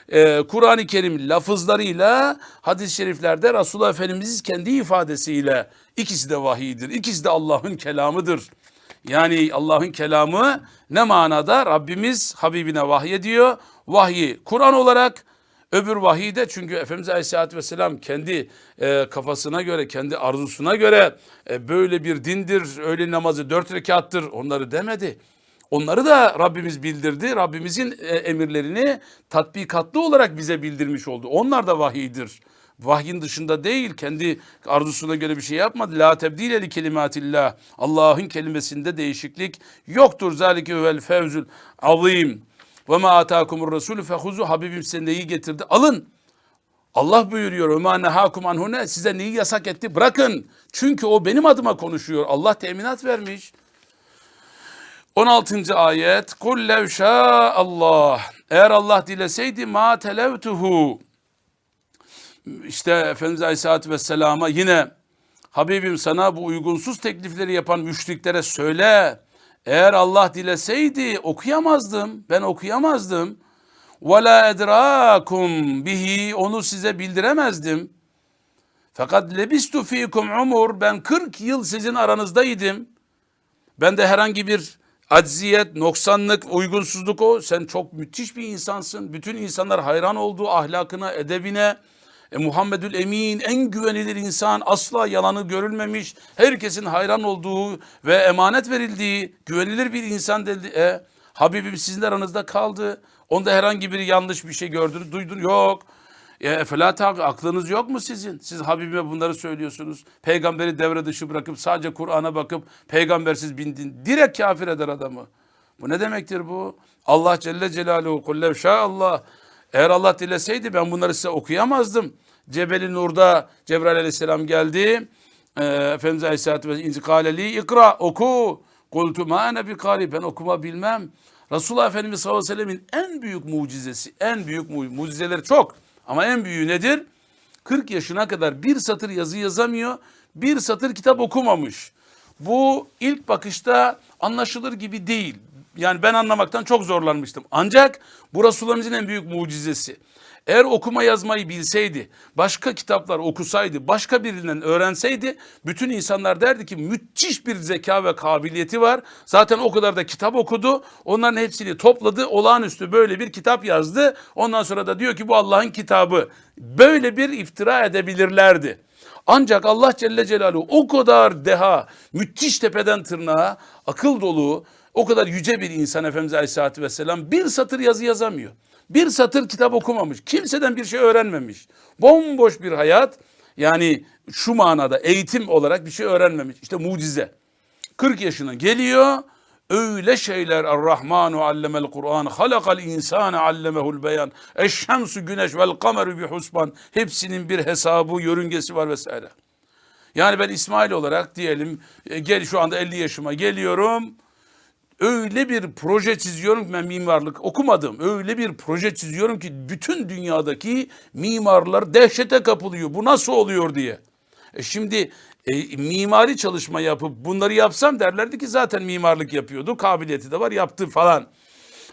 e, Kur'an-ı Kerim lafızlarıyla hadis-i şeriflerde Resulullah Efendimiz kendi ifadesiyle ikisi de vahiydir. İkisi de Allah'ın kelamıdır. Yani Allah'ın kelamı ne manada? Rabbimiz Habibine vahyediyor. Vahyi Kur'an olarak öbür vahiy de çünkü Efendimiz Aleyhisselatü Vesselam kendi e, kafasına göre, kendi arzusuna göre e, böyle bir dindir, öğle namazı dört rekattır onları demedi. Onları da Rabbimiz bildirdi. Rabbimizin e, emirlerini tatbikatlı olarak bize bildirmiş oldu. Onlar da vahiydir. Vahyin dışında değil, kendi arzusuna göre bir şey yapmadı. La tebdile li kelimatillah. Allah'ın kelimesinde değişiklik yoktur. Zalike vel fevzul azim. Ve ma atakumur resulü fehuzu. Habibim size neyi getirdi? Alın. Allah buyuruyor. Ve ma nehakum anhu ne? Size neyi yasak etti? Bırakın. Çünkü o benim adıma konuşuyor. Allah teminat vermiş. 16. ayet Kul lev Allah Eğer Allah dileseydi ma televtuhu İşte Efendimiz Aleyhisselatü Vesselam'a yine Habibim sana bu uygunsuz teklifleri yapan müşriklere söyle. Eğer Allah dileseydi okuyamazdım. Ben okuyamazdım. Ve la edrakum bihi onu size bildiremezdim. Fakat lebistu fikum umur ben 40 yıl sizin aranızdaydım. Ben de herhangi bir acziyet, noksanlık, uygunsuzluk o. Sen çok müthiş bir insansın. Bütün insanlar hayran olduğu ahlakına, edebine. E, Muhammedül Emin en güvenilir insan asla yalanı görülmemiş. Herkesin hayran olduğu ve emanet verildiği güvenilir bir insan dedi. E, Habibim sizin aranızda kaldı. Onda herhangi bir yanlış bir şey gördünüz, duydun yok. E, felata aklınız yok mu sizin? Siz Habibime bunları söylüyorsunuz. Peygamberi devre dışı bırakıp sadece Kur'an'a bakıp peygambersiz bindin. Direkt kafir eder adamı. Bu ne demektir bu? Allah Celle Celaluhu kullev Allah. Eğer Allah dileseydi ben bunları size okuyamazdım. Cebeli Nur'da Cebrail aleyhisselam geldi. E, Efendimiz aleyhisselatü vesselam intikaleli ikra oku. Kultu ma ene bi kari ben okuma bilmem. Resulullah Efendimiz sallallahu aleyhi ve sellemin en büyük mucizesi, en büyük mu mucizeleri çok. Ama en büyüğü nedir? 40 yaşına kadar bir satır yazı yazamıyor, bir satır kitap okumamış. Bu ilk bakışta anlaşılır gibi değil. Yani ben anlamaktan çok zorlanmıştım. Ancak bu Resulullah'ımızın en büyük mucizesi. Eğer okuma yazmayı bilseydi, başka kitaplar okusaydı, başka birinden öğrenseydi bütün insanlar derdi ki müthiş bir zeka ve kabiliyeti var. Zaten o kadar da kitap okudu. Onların hepsini topladı. Olağanüstü böyle bir kitap yazdı. Ondan sonra da diyor ki bu Allah'ın kitabı. Böyle bir iftira edebilirlerdi. Ancak Allah Celle Celaluhu o kadar deha, müthiş tepeden tırnağa, akıl dolu, o kadar yüce bir insan Efendimiz Aleyhisselatü Vesselam bir satır yazı yazamıyor. Bir satır kitap okumamış. Kimseden bir şey öğrenmemiş. Bomboş bir hayat. Yani şu manada eğitim olarak bir şey öğrenmemiş. İşte mucize. 40 yaşına geliyor. Öyle şeyler Er-Rahmanu allemel Kur'an, halakal insane allemehul beyan, eşşemsu güneş vel kameru bi husban. Hepsinin bir hesabı, yörüngesi var vesaire. Yani ben İsmail olarak diyelim e, gel şu anda 50 yaşıma geliyorum öyle bir proje çiziyorum ki ben mimarlık okumadım. Öyle bir proje çiziyorum ki bütün dünyadaki mimarlar dehşete kapılıyor. Bu nasıl oluyor diye. E şimdi e, mimari çalışma yapıp bunları yapsam derlerdi ki zaten mimarlık yapıyordu. Kabiliyeti de var yaptı falan.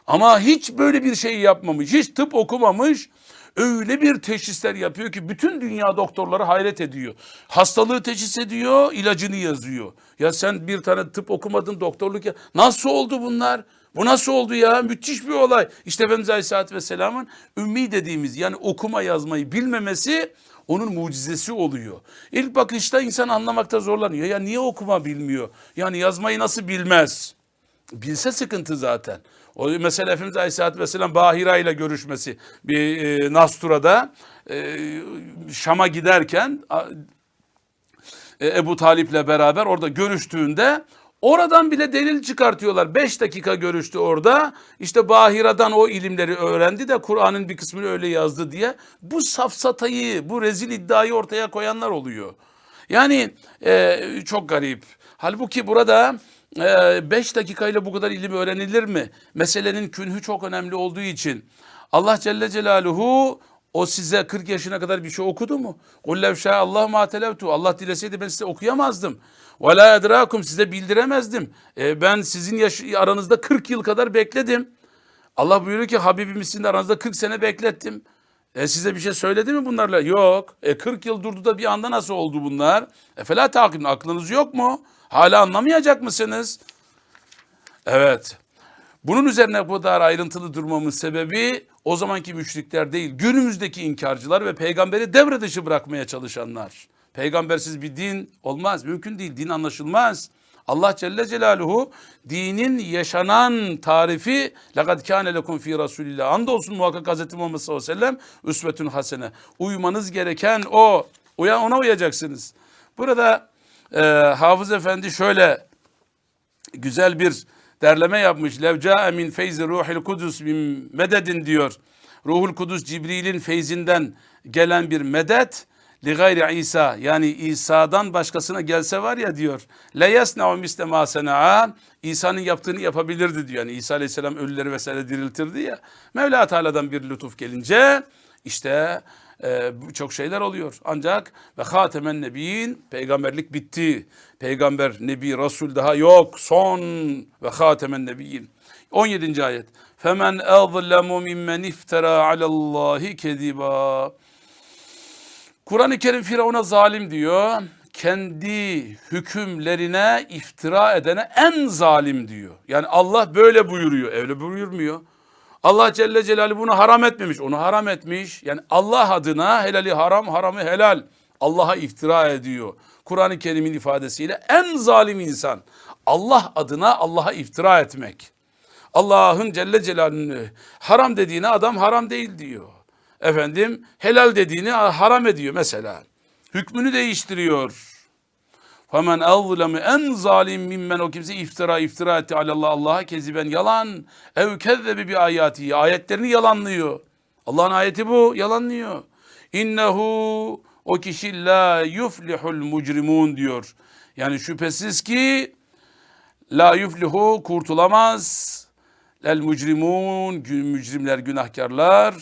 Ama hiç böyle bir şey yapmamış. Hiç tıp okumamış öyle bir teşhisler yapıyor ki bütün dünya doktorları hayret ediyor. Hastalığı teşhis ediyor, ilacını yazıyor. Ya sen bir tane tıp okumadın, doktorluk ya. Nasıl oldu bunlar? Bu nasıl oldu ya? Müthiş bir olay. İşte Efendimiz Aleyhisselatü Vesselam'ın ümmi dediğimiz yani okuma yazmayı bilmemesi onun mucizesi oluyor. İlk bakışta insan anlamakta zorlanıyor. Ya niye okuma bilmiyor? Yani yazmayı nasıl bilmez? Bilse sıkıntı zaten. O mesela Efendimiz Aleyhisselatü Vesselam Bahira ile görüşmesi bir e, Nastura'da e, Şam'a giderken e, Ebu Talip'le beraber orada görüştüğünde oradan bile delil çıkartıyorlar. Beş dakika görüştü orada. İşte Bahira'dan o ilimleri öğrendi de Kur'an'ın bir kısmını öyle yazdı diye. Bu safsatayı, bu rezil iddiayı ortaya koyanlar oluyor. Yani e, çok garip. Halbuki burada 5 ee, dakikayla bu kadar ilim öğrenilir mi? Meselenin künhü çok önemli olduğu için. Allah Celle Celaluhu o size 40 yaşına kadar bir şey okudu mu? Kullev Allah ma televtu. Allah dileseydi ben size okuyamazdım. Ve la size bildiremezdim. E, ben sizin yaş aranızda 40 yıl kadar bekledim. Allah buyuruyor ki Habibim sizin aranızda 40 sene beklettim. E size bir şey söyledi mi bunlarla? Yok. E 40 yıl durdu da bir anda nasıl oldu bunlar? E fela takibin aklınız yok mu? Hala anlamayacak mısınız? Evet. Bunun üzerine bu kadar ayrıntılı durmamın sebebi o zamanki müşrikler değil, günümüzdeki inkarcılar ve peygamberi devre dışı bırakmaya çalışanlar. Peygambersiz bir din olmaz, mümkün değil, din anlaşılmaz. Allah Celle Celaluhu dinin yaşanan tarifi لَقَدْ كَانَ لَكُمْ ف۪ي رَسُولِ اللّٰهِ Andolsun muhakkak Hz. Muhammed sallallahu aleyhi ve sellem üsvetün hasene. Uymanız gereken o. Uya, ona uyacaksınız. Burada e, Hafız Efendi şöyle güzel bir derleme yapmış. Levca min feyzi ruhil kudüs min mededin diyor. Ruhul Kudüs Cibril'in feyzinden gelen bir medet li gayri İsa yani İsa'dan başkasına gelse var ya diyor. Le yasna'u misle ma İsa'nın yaptığını yapabilirdi diyor. Yani İsa Aleyhisselam ölüleri vesaire diriltirdi ya. Mevla Teala'dan bir lütuf gelince işte e, çok şeyler oluyor. Ancak ve hatemen nebiyin peygamberlik bitti. Peygamber, nebi, rasul daha yok. Son ve hatemen nebiyin. 17. ayet. Femen azlemu mimmen iftara alallahi kediba. Kur'an-ı Kerim Firavun'a zalim diyor. Kendi hükümlerine iftira edene en zalim diyor. Yani Allah böyle buyuruyor. Öyle buyurmuyor. Allah Celle Celaluhu bunu haram etmemiş. Onu haram etmiş. Yani Allah adına helali haram, haramı helal. Allah'a iftira ediyor. Kur'an-ı Kerim'in ifadesiyle en zalim insan. Allah adına Allah'a iftira etmek. Allah'ın Celle Celaluhu'nu haram dediğine adam haram değil diyor. Efendim helal dediğini haram ediyor mesela. Hükmünü değiştiriyor. Femen azlemu en zalim mimmen o kimse iftira iftira etti alallah Allah'a keziben yalan ev kezzebi bi ayati ayetlerini yalanlıyor. Allah'ın ayeti bu yalanlıyor. İnnehu o kişi la yuflihul mucrimun diyor. Yani şüphesiz ki la yuflihu kurtulamaz. El mucrimun mücrimler günahkarlar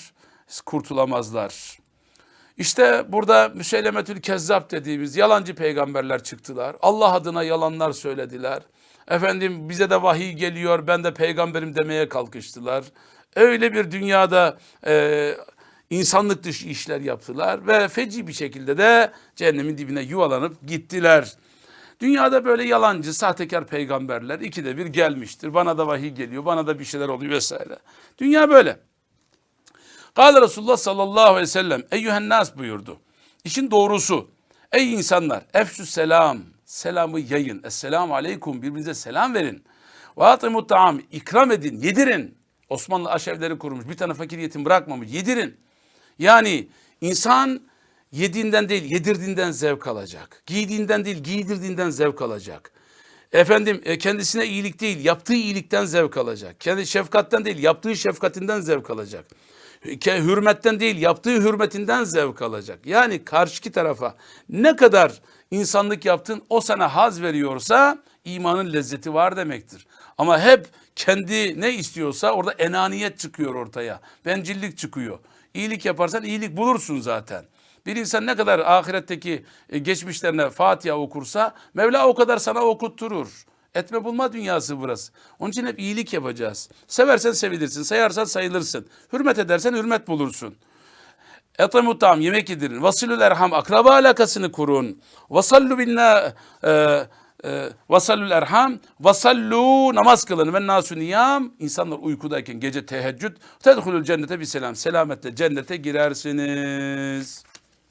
kurtulamazlar. İşte burada Müseylemetül Kezzap dediğimiz yalancı peygamberler çıktılar. Allah adına yalanlar söylediler. Efendim bize de vahiy geliyor ben de peygamberim demeye kalkıştılar. Öyle bir dünyada e, insanlık dışı işler yaptılar ve feci bir şekilde de cehennemin dibine yuvalanıp gittiler. Dünyada böyle yalancı, sahtekar peygamberler ikide bir gelmiştir. Bana da vahiy geliyor, bana da bir şeyler oluyor vesaire. Dünya böyle. Kale Resulullah sallallahu aleyhi ve sellem eyyühen nas buyurdu. İşin doğrusu ey insanlar efşü selam selamı yayın. Esselamu aleyküm birbirinize selam verin. Ve atimut taam ikram edin yedirin. Osmanlı aşevleri kurmuş bir tane fakir yetim bırakmamış yedirin. Yani insan yediğinden değil yedirdiğinden zevk alacak. Giydiğinden değil giydirdiğinden zevk alacak. Efendim e, kendisine iyilik değil yaptığı iyilikten zevk alacak. Kendi şefkatten değil yaptığı şefkatinden zevk alacak hürmetten değil yaptığı hürmetinden zevk alacak. Yani karşıki tarafa ne kadar insanlık yaptın o sana haz veriyorsa imanın lezzeti var demektir. Ama hep kendi ne istiyorsa orada enaniyet çıkıyor ortaya. Bencillik çıkıyor. İyilik yaparsan iyilik bulursun zaten. Bir insan ne kadar ahiretteki e, geçmişlerine Fatiha okursa Mevla o kadar sana okutturur. Etme bulma dünyası burası. Onun için hep iyilik yapacağız. Seversen sevilirsin, sayarsan sayılırsın. Hürmet edersen hürmet bulursun. Etamu tam yemek yedirin. Vasilül erham akraba alakasını kurun. Vasallu binna e, e, vasallül erham vasallu namaz kılın ve nasu niyam insanlar uykudayken gece teheccüd tedhulul cennete bir selam selametle cennete girersiniz.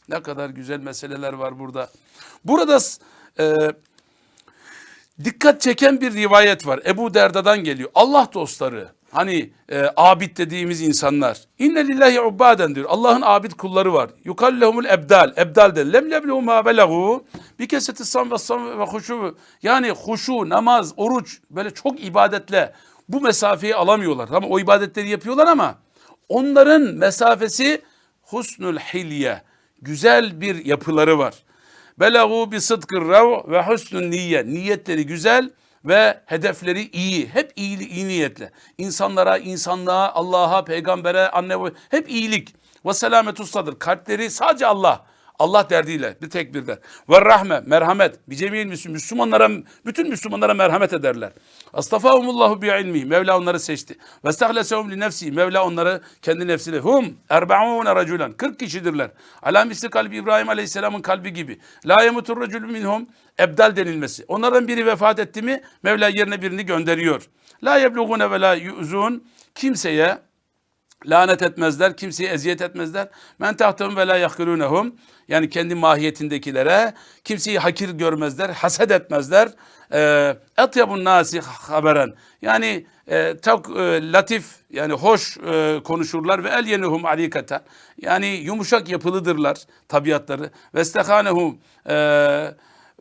Ne kadar güzel meseleler var burada. Burada e, dikkat çeken bir rivayet var. Ebu Derda'dan geliyor. Allah dostları hani e, abid dediğimiz insanlar. İnne lillahi ubbaden diyor. Allah'ın abid kulları var. Yukallehumul ebdal. Ebdal de. Lem leblehu ma belagu. Bir keseti sam ve sam ve huşu. Yani huşu, namaz, oruç böyle çok ibadetle bu mesafeyi alamıyorlar. Ama o ibadetleri yapıyorlar ama onların mesafesi husnul hilye. Güzel bir yapıları var. Belagu bi sıdkır rav ve husnun niyye. Niyetleri güzel ve hedefleri iyi. Hep iyi, iyi niyetle. İnsanlara, insanlığa, Allah'a, peygambere, anne hep iyilik. Ve selametus sadır. Kalpleri sadece Allah. Allah derdiyle bir tek bir der. Ve rahme merhamet. Bir cemil Müslüman Müslümanlara bütün Müslümanlara merhamet ederler. Astafahumullahu bi ilmihi. Mevla onları seçti. Ve stahlesehum li nefsi. Mevla onları kendi nefsine. Hum erbaun raculan. 40 kişidirler. Ala misli kalbi İbrahim Aleyhisselam'ın kalbi gibi. La yemutur racul minhum. Ebdal denilmesi. Onlardan biri vefat etti mi Mevla yerine birini gönderiyor. La yeblugune ve la yu'zun. Kimseye lanet etmezler, kimseye eziyet etmezler. Men tahtahum ve la yahkirunehum. Yani kendi mahiyetindekilere kimseyi hakir görmezler, haset etmezler. Ee, Etyabun nasi haberen. Yani e, çok e, latif yani hoş e, konuşurlar ve el yenuhum alikata. Yani yumuşak yapılıdırlar tabiatları. Ve istehanehum e,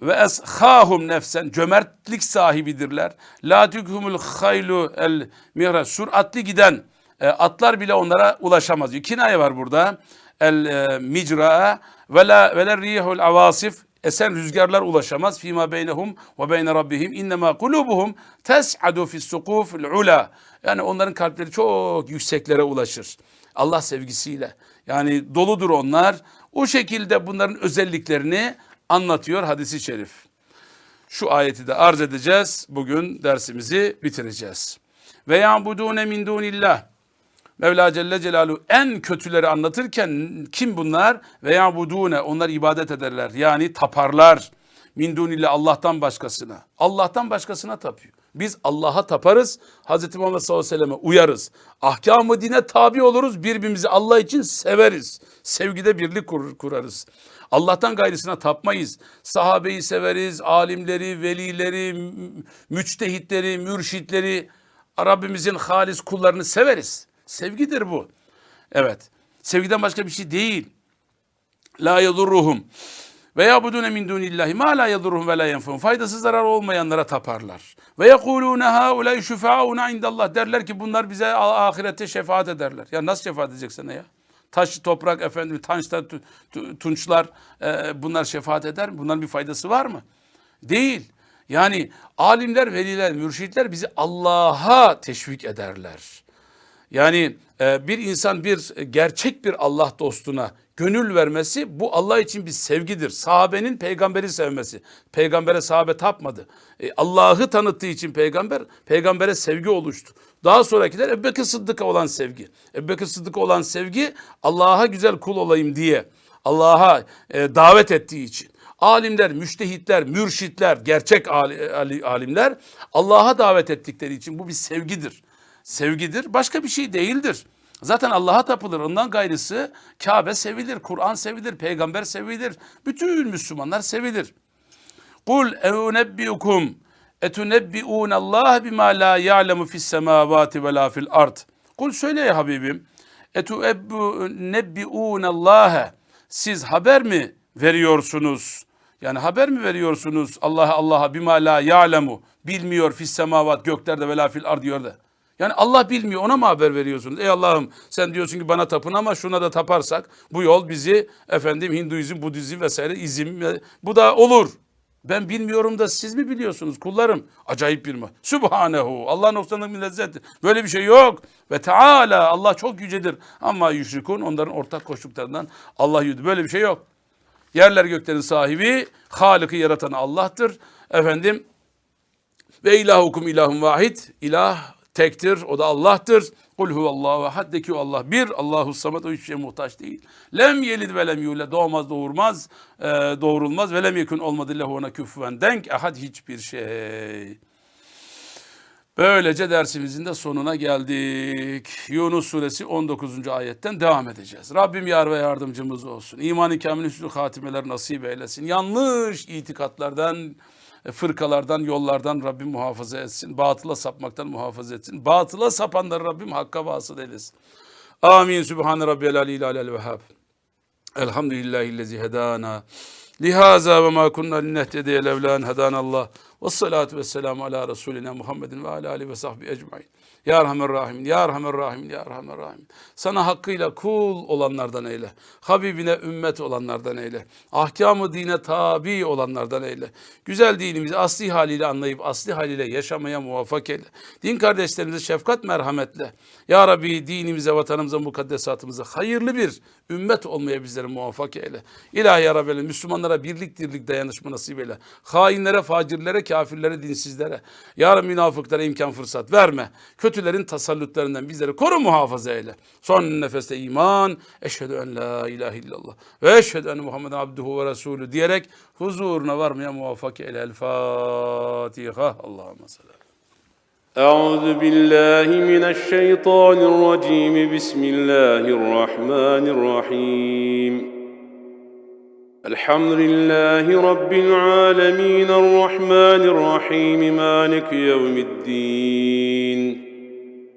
ve eshahum nefsen cömertlik sahibidirler. La tükhumul haylu el mihra süratli giden e, atlar bile onlara ulaşamaz. diyor. Kinaye var burada. El e, micra ve la ve la rihul avasif esen rüzgarlar ulaşamaz. Fima beynehum ve beyne rabbihim innema kulubuhum tes'adu fis sukufil ula. Yani onların kalpleri çok yükseklere ulaşır. Allah sevgisiyle. Yani doludur onlar. O şekilde bunların özelliklerini anlatıyor hadisi şerif. Şu ayeti de arz edeceğiz. Bugün dersimizi bitireceğiz. Ve ya'budune min dunillah. Mevla Celle Celaluhu en kötüleri anlatırken kim bunlar? Ve ya'budune onlar ibadet ederler. Yani taparlar. Min dunillah Allah'tan başkasına. Allah'tan başkasına tapıyor. Biz Allah'a taparız. Hz. Muhammed sallallahu aleyhi ve selleme uyarız. Ahkam-ı dine tabi oluruz. Birbirimizi Allah için severiz. Sevgide birlik kur, kurarız. Allah'tan gayrısına tapmayız. Sahabeyi severiz, alimleri, velileri, mü- müçtehitleri, mürşitleri, Rabbimizin halis kullarını severiz. Sevgidir bu. Evet. Sevgiden başka bir şey değil. La yadurruhum ve yabudune min dunillahi ma la yadurruhum ve la yenfun. Faydası zarar olmayanlara taparlar. Ve yekulune haulâ şüfâuna indallah. Derler ki bunlar bize ahirette şefaat ederler. Ya nasıl şefaat edecek sana ya? Taş, toprak, efendim, tu- tunçlar e, bunlar şefaat eder mi? Bunların bir faydası var mı? Değil. Yani alimler, veliler, mürşitler bizi Allah'a teşvik ederler. Yani e, bir insan bir e, gerçek bir Allah dostuna gönül vermesi bu Allah için bir sevgidir. Sahabenin peygamberi sevmesi. Peygambere sahabe tapmadı. E, Allah'ı tanıttığı için peygamber peygambere sevgi oluştu. Daha sonrakiler Ebu Bekir Sıddık'a olan sevgi. Ebu Bekir Sıddık'a olan sevgi Allah'a güzel kul olayım diye. Allah'a davet ettiği için. Alimler, müştehitler, mürşitler, gerçek ali- ali- alimler Allah'a davet ettikleri için bu bir sevgidir sevgidir. Başka bir şey değildir. Zaten Allah'a tapılır. Ondan gayrısı Kabe sevilir, Kur'an sevilir, peygamber sevilir. Bütün Müslümanlar sevilir. Kul eunebbiukum etunebbiun Allah bima la ya'lemu fis semavati ve la fil ard. Kul söyle ya Habibim. Etunebbiun Allah. Siz haber mi veriyorsunuz? Yani haber mi veriyorsunuz Allah'a Allah'a bima la ya'lemu bilmiyor fis semavat göklerde ve la fil ard da. Yani Allah bilmiyor ona mı haber veriyorsunuz? Ey Allah'ım sen diyorsun ki bana tapın ama şuna da taparsak bu yol bizi efendim Hinduizm, Budizm vesaire izim bu da olur. Ben bilmiyorum da siz mi biliyorsunuz kullarım? Acayip bir mi? Sübhanehu. Allah noksanlık münezzehtir. Böyle bir şey yok. Ve Teala Allah çok yücedir. Ama yüşrikun onların ortak koştuklarından Allah yüdü. Böyle bir şey yok. Yerler göklerin sahibi, Halık'ı yaratan Allah'tır. Efendim ve ilahukum ilahun vahid. İlah tektir. O da Allah'tır. Kul huvallahu ehad. De ki Allah bir. Allahu samet. O hiçbir şeye muhtaç değil. Lem yelid ve lem yule. Doğmaz doğurmaz. e, doğurulmaz. Ve lem yekun olmadı lehu ona küfüven denk. Ehad hiçbir şey. Böylece dersimizin de sonuna geldik. Yunus suresi 19. ayetten devam edeceğiz. Rabbim yar ve yardımcımız olsun. İman-ı kamil hüsnü hatimeler nasip eylesin. Yanlış itikatlardan, fırkalardan, yollardan Rabbim muhafaza etsin. Batıla sapmaktan muhafaza etsin. Batıla sapanları Rabbim hakka vasıl eylesin. Amin. Sübhane Rabbiyel aliyil alel vehhab. Elhamdülillahillezi hedana. Lihaza ve ma kunna linehtediye levla en hedanallah. Ve salatu ve selamu ala Resulina Muhammedin ve ala alihi ve sahbihi ecmain. Ya Erhamer Rahimin, Ya Erhamer Rahimin, Ya Erhamer Rahimin. Sana hakkıyla kul olanlardan eyle. Habibine ümmet olanlardan eyle. Ahkamı dine tabi olanlardan eyle. Güzel dinimizi asli haliyle anlayıp asli haliyle yaşamaya muvaffak eyle. Din kardeşlerimizi şefkat merhametle. Ya Rabbi dinimize, vatanımıza, mukaddesatımıza hayırlı bir ümmet olmaya bizleri muvaffak eyle. İlahi ya Rabbi Müslümanlara birlik dirlik dayanışma nasip eyle. Hainlere, facirlere, kafirlere, dinsizlere. Ya Rabbi münafıklara imkan fırsat verme. Kötülerin tasallutlarından bizleri koru muhafaza eyle. Son nefeste iman. Eşhedü en la ilahe illallah. Ve eşhedü enne Muhammeden abduhu ve resulü diyerek huzuruna varmaya muvaffak eyle. El Fatiha. Allahümme sallallahu أعوذ بالله من الشيطان الرجيم بسم الله الرحمن الرحيم الحمد لله رب العالمين الرحمن الرحيم مالك يوم الدين